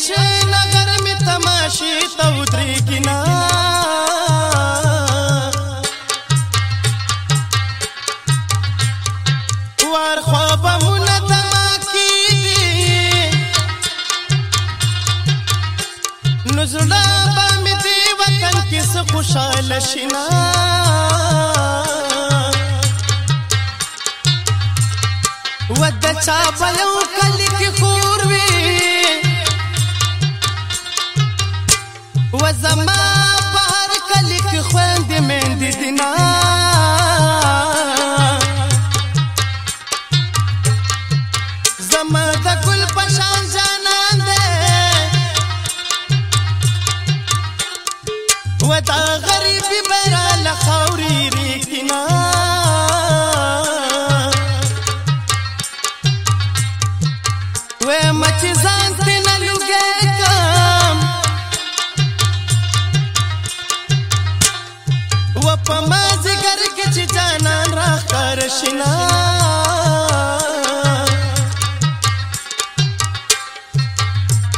شي نګر می تماشې تو درې کنا ور خو په مون تما کی دي نزړه په دې وطن کې څه خوشاله شینا ود چا په یو کلی کې خو mamá. آشنا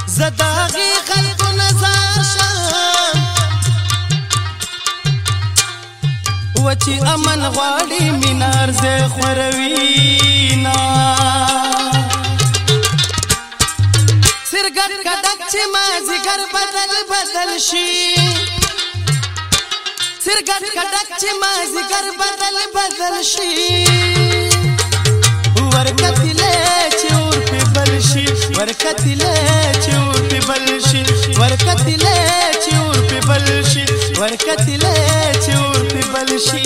زداغي خلق نظر شم وچی امن غواړي مینار زه خوروي نا سرګټ کډک چې ما زګر بدل بدل شي ګټ کډک چې مازګر بدل بدل شي ورکتلې چې اور په بل شي ورکتلې چې اور په بل شي ورکتلې چې اور په بل شي ورکتلې چې اور په بل شي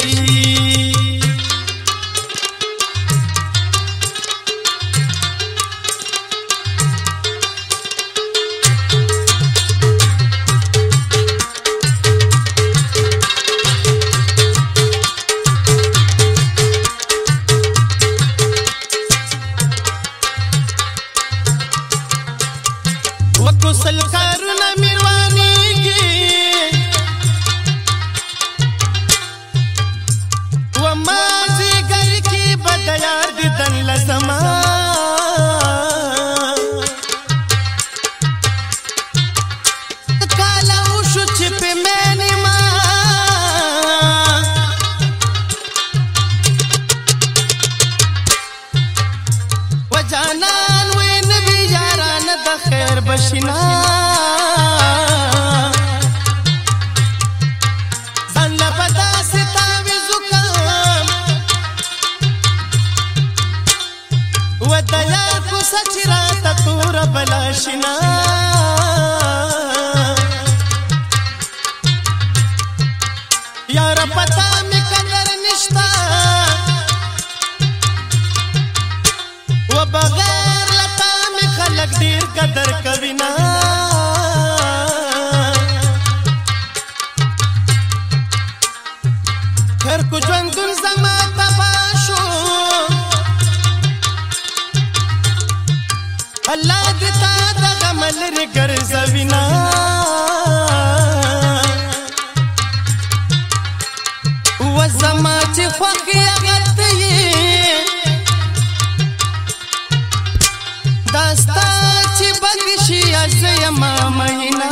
قدر کوي نه هر کو ژوندون زما تبا شو الله دې تا د غمل لري ګرځوي نه یما مہینہ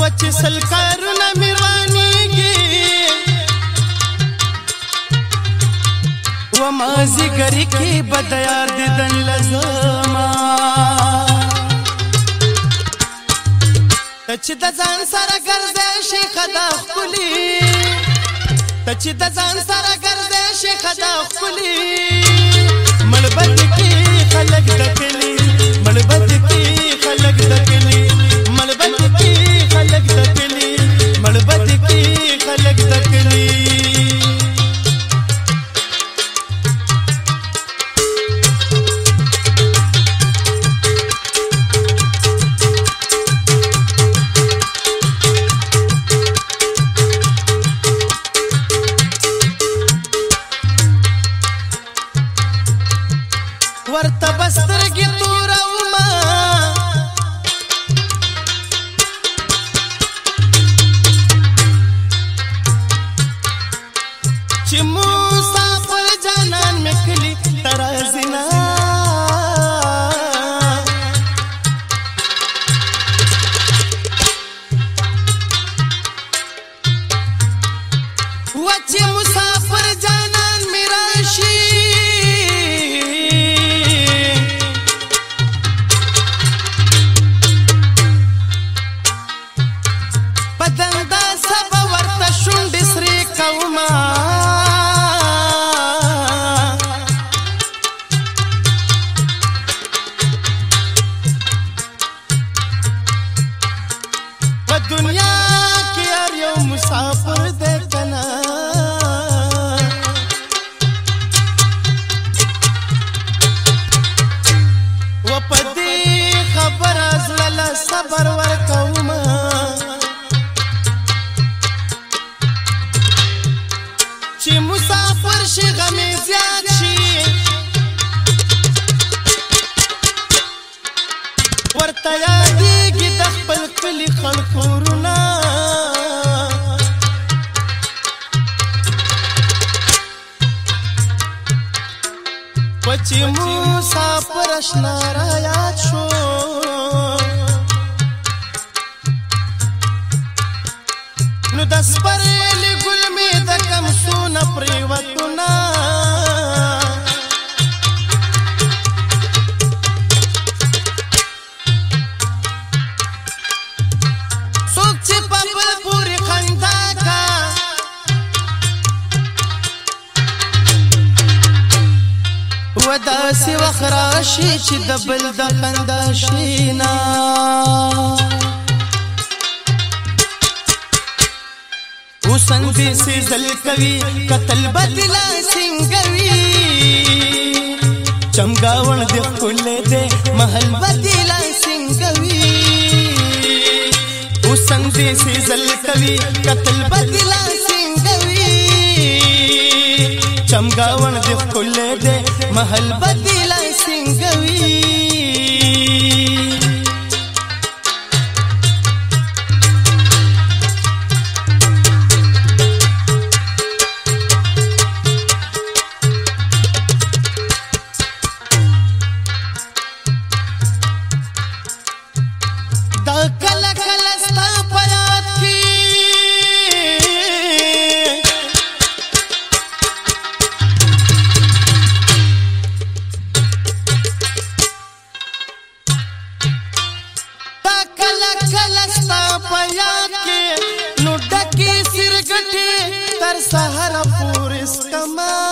وچ سلکارونه میروانیږي و ما زګری کې بدیار ددن لزما تچ د ځان سره ګرځې شي خدا خپلې تچ د ځان سره ګرځې شیخ دا خپلی مړبد کې خلک د کلی مړبد کې خلک د کلی O ativo چې موسی پرشنا را یاد شو و دا سی وخرا شي چې د بل د خندا شینا وسن دې سي زل کوي قتل بدل سنگوي چمګاون دې خپل دې محل بدل سنگوي وسن دې سي زل کوي قتل بدل चमगावन दे फुले दे महल बदिला सिंगवी سحر پورې سکما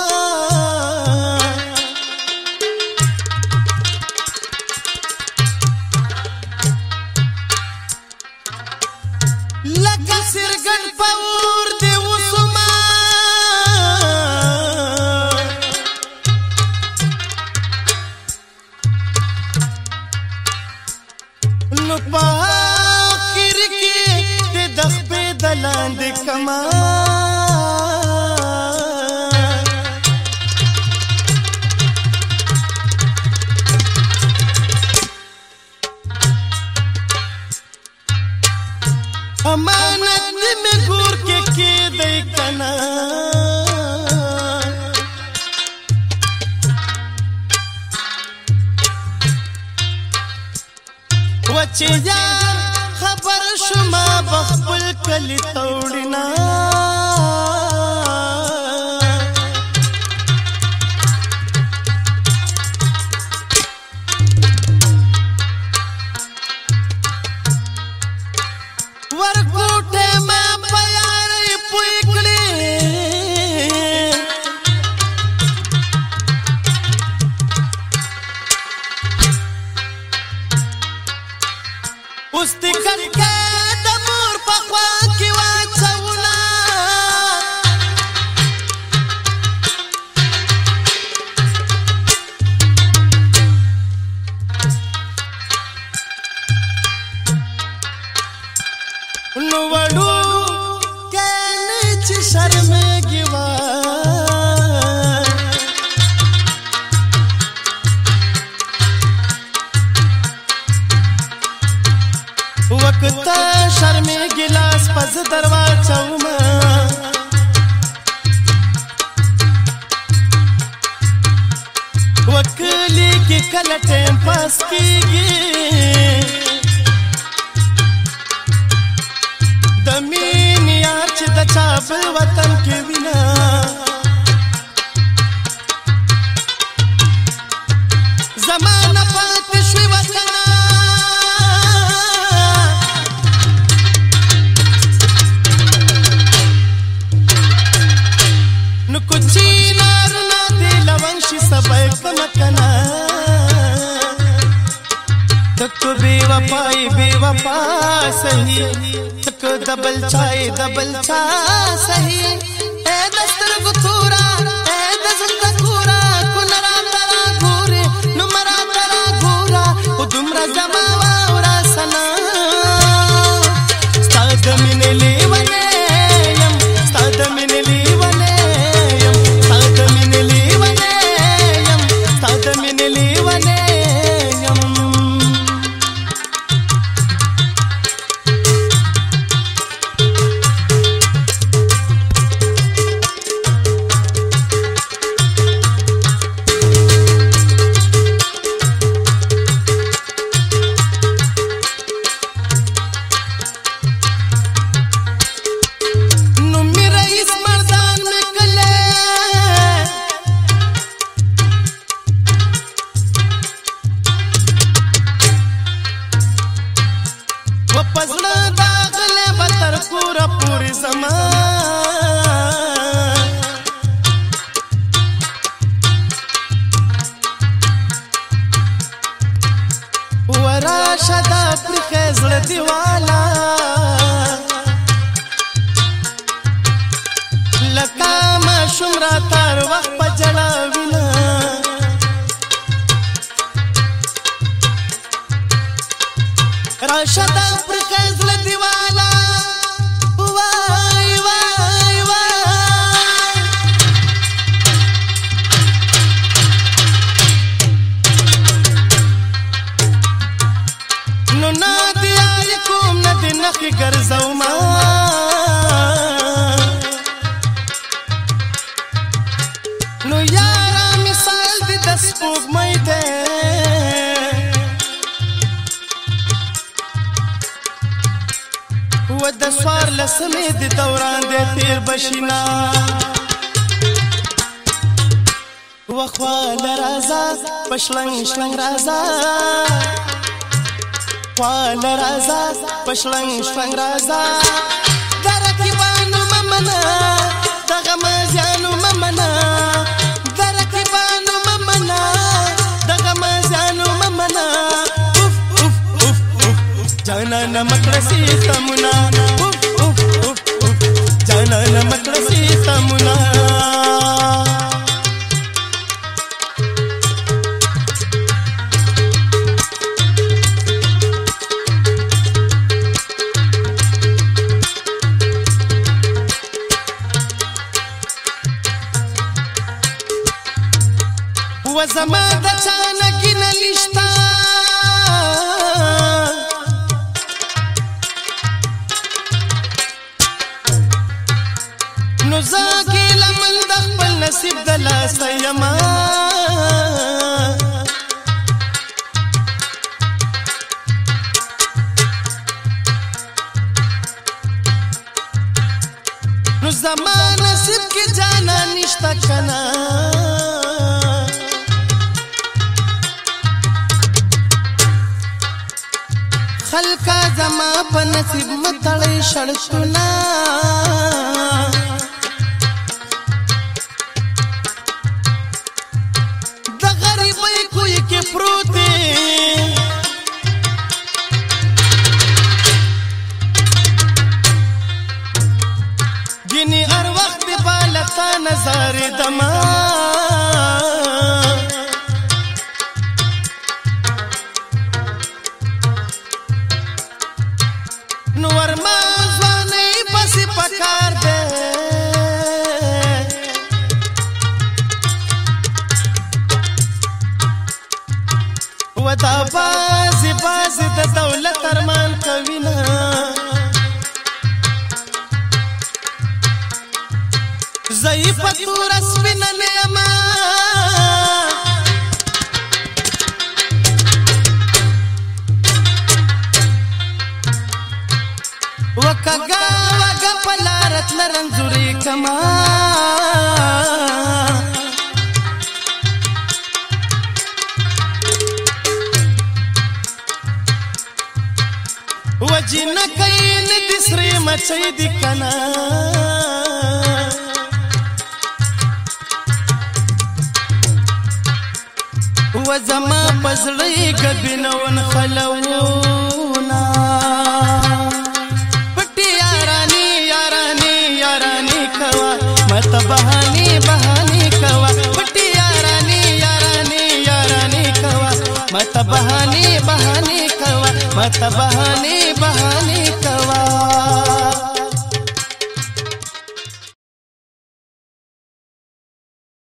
چې یار خبر شما بخبل کلی توړینا justi cantar यस दरबार छौमा वकली की कल टाइम पास कीगी दमीनिया छ दचा वतन के बिना د بل چای د بل چا صحیح اے دستر ګثورا اے د زنده ګورا کو نرا ترا ګوره نو مرا ترا ګورا او دومره زما واورا ګرځوما نو یارا مثال دې د سپوږمۍ دی و د سوار لسمې د دوران د تیر بشینا وخوال رازا پشلنگ شلنگ رازا خوال رازا پښلنګ شپنګ رازا درکیبانو ممنا دغه مزانو ممنا درکیبانو ممنا دغه مزانو ممنا اوف اوف اوف اوف جانا نمکړه سي خمنا زما د چانه کې نلښتا نو زکه لمن د خپل نصیب د لاس یما نو زما نصیب کې جانا نشتا کنا خلقا زما په نصیب متړې شړشتونه د غریبې کوی کې پروت ګني هر وخت په لتا نظر دما تور سپین نیما وکګه وګه پلارت لرنځوري کما وجنه کین د سری مچې د کنا و زما پزړی کبینون خلونا پټی یارانی یارانی یارانی کوا مت بهانی بهانی کوا پټی یارانی یارانی یارانی کوا مت بهانی بهانی کوا مت بهانی بهانی